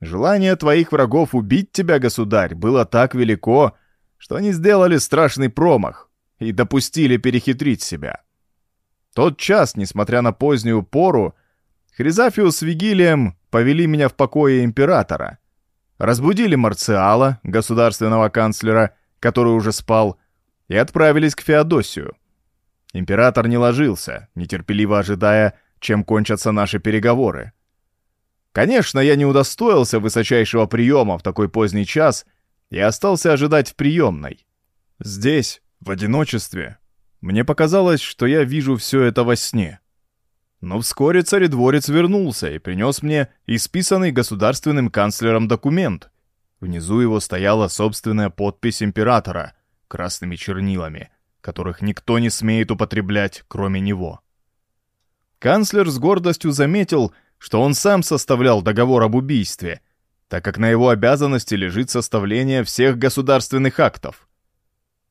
Желание твоих врагов убить тебя, государь, было так велико, что они сделали страшный промах и допустили перехитрить себя. Тот час, несмотря на позднюю пору, Хризафиус с Вигилием повели меня в покое императора, разбудили Марциала, государственного канцлера, который уже спал, и отправились к Феодосию. Император не ложился, нетерпеливо ожидая, чем кончатся наши переговоры. Конечно, я не удостоился высочайшего приема в такой поздний час и остался ожидать в приемной. Здесь, в одиночестве, мне показалось, что я вижу все это во сне. Но вскоре царедворец вернулся и принес мне исписанный государственным канцлером документ. Внизу его стояла собственная подпись императора красными чернилами, которых никто не смеет употреблять, кроме него. Канцлер с гордостью заметил, что он сам составлял договор об убийстве, так как на его обязанности лежит составление всех государственных актов.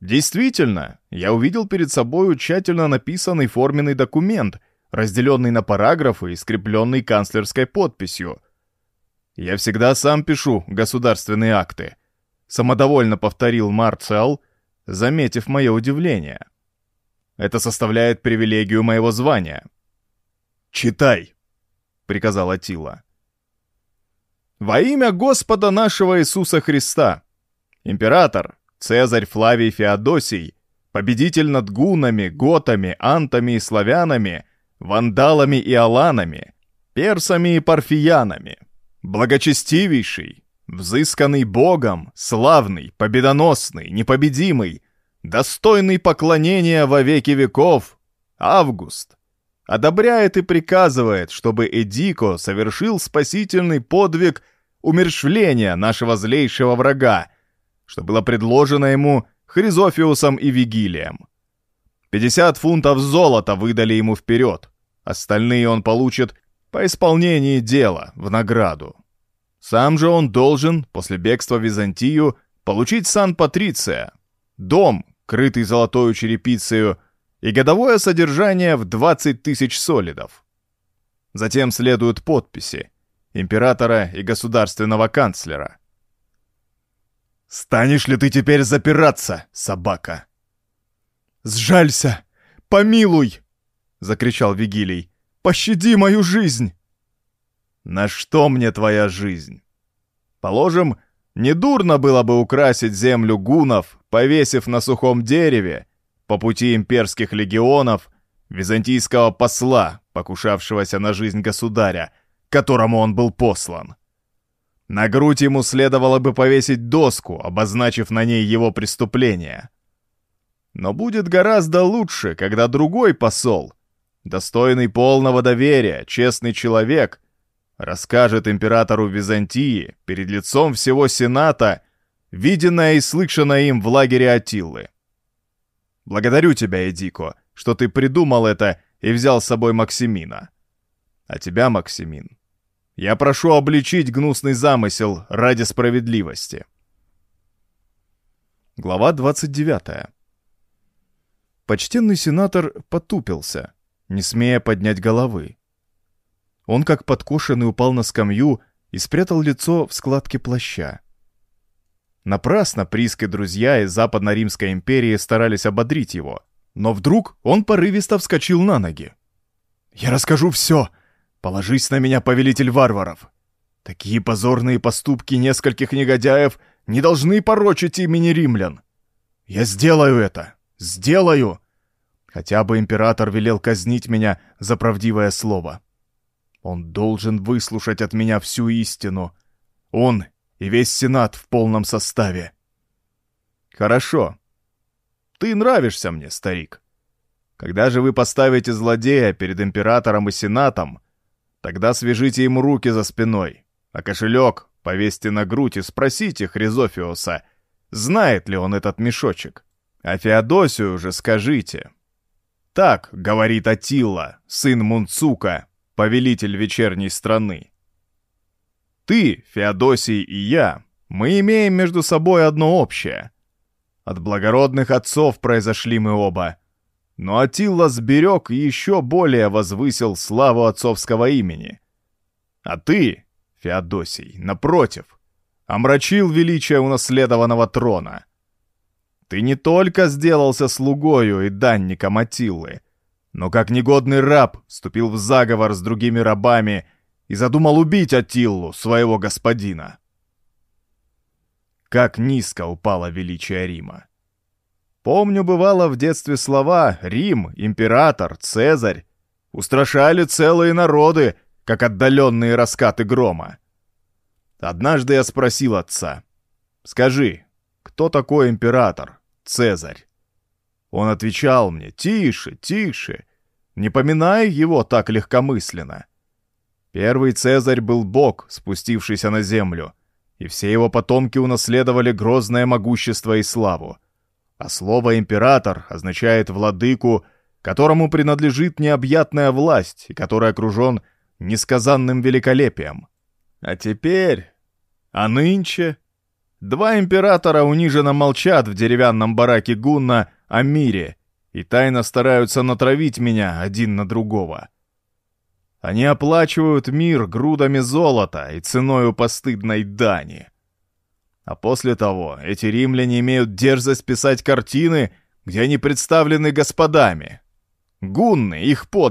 Действительно, я увидел перед собою тщательно написанный форменный документ — разделенный на параграфы и скрепленный канцлерской подписью. «Я всегда сам пишу государственные акты», — самодовольно повторил Марцел, заметив мое удивление. «Это составляет привилегию моего звания». «Читай», — приказал Атила. «Во имя Господа нашего Иисуса Христа, император Цезарь Флавий Феодосий, победитель над гунами, готами, антами и славянами — вандалами и аланами, персами и парфиянами, благочестивейший, взысканный Богом, славный, победоносный, непобедимый, достойный поклонения во веки веков, Август, одобряет и приказывает, чтобы Эдико совершил спасительный подвиг умершвления нашего злейшего врага, что было предложено ему Хризофиусом и Вигилием. 50 фунтов золота выдали ему вперед. Остальные он получит по исполнении дела в награду. Сам же он должен, после бегства в Византию, получить сан-патриция, дом, крытый золотой черепицею, и годовое содержание в 20 тысяч солидов. Затем следуют подписи императора и государственного канцлера. «Станешь ли ты теперь запираться, собака?» «Сжалься! Помилуй!» закричал Вигилий. «Пощади мою жизнь!» «На что мне твоя жизнь?» «Положим, недурно было бы украсить землю гунов, повесив на сухом дереве, по пути имперских легионов, византийского посла, покушавшегося на жизнь государя, которому он был послан. На грудь ему следовало бы повесить доску, обозначив на ней его преступление. Но будет гораздо лучше, когда другой посол — достойный полного доверия, честный человек, расскажет императору Византии перед лицом всего Сената виденное и слышанное им в лагере Атиллы. Благодарю тебя, Эдико, что ты придумал это и взял с собой Максимина. А тебя, Максимин, я прошу обличить гнусный замысел ради справедливости. Глава 29. Почтенный сенатор потупился — не смея поднять головы. Он, как подкошенный, упал на скамью и спрятал лицо в складке плаща. Напрасно Приск друзья из Западно-Римской империи старались ободрить его, но вдруг он порывисто вскочил на ноги. «Я расскажу все! Положись на меня, повелитель варваров! Такие позорные поступки нескольких негодяев не должны порочить имени римлян! Я сделаю это! Сделаю!» Хотя бы император велел казнить меня за правдивое слово. Он должен выслушать от меня всю истину. Он и весь Сенат в полном составе. Хорошо. Ты нравишься мне, старик. Когда же вы поставите злодея перед императором и сенатом, тогда свяжите ему руки за спиной, а кошелек повесьте на грудь и спросите Хризофиоса, знает ли он этот мешочек. А Феодосию же скажите, так говорит Атилла, сын Мунцука, повелитель вечерней страны. Ты, Феодосий и я, мы имеем между собой одно общее. От благородных отцов произошли мы оба. Но Атилла сберег и еще более возвысил славу отцовского имени. А ты, Феодосий, напротив, омрачил величие унаследованного трона — ты не только сделался слугою и данником Атиллы, но как негодный раб вступил в заговор с другими рабами и задумал убить Атиллу, своего господина. как низко упало величие Рима. Помню, бывало в детстве слова «Рим», «Император», «Цезарь» устрашали целые народы, как отдаленные раскаты грома. Однажды я спросил отца, «Скажи, кто такой император, Цезарь?» Он отвечал мне, «Тише, тише, не поминай его так легкомысленно». Первый Цезарь был бог, спустившийся на землю, и все его потомки унаследовали грозное могущество и славу. А слово «император» означает «владыку», которому принадлежит необъятная власть и который окружен несказанным великолепием. А теперь... А нынче... Два императора униженно молчат в деревянном бараке Гунна о мире и тайно стараются натравить меня один на другого. Они оплачивают мир грудами золота и ценою постыдной дани. А после того эти римляне имеют дерзость писать картины, где они представлены господами. Гунны, их под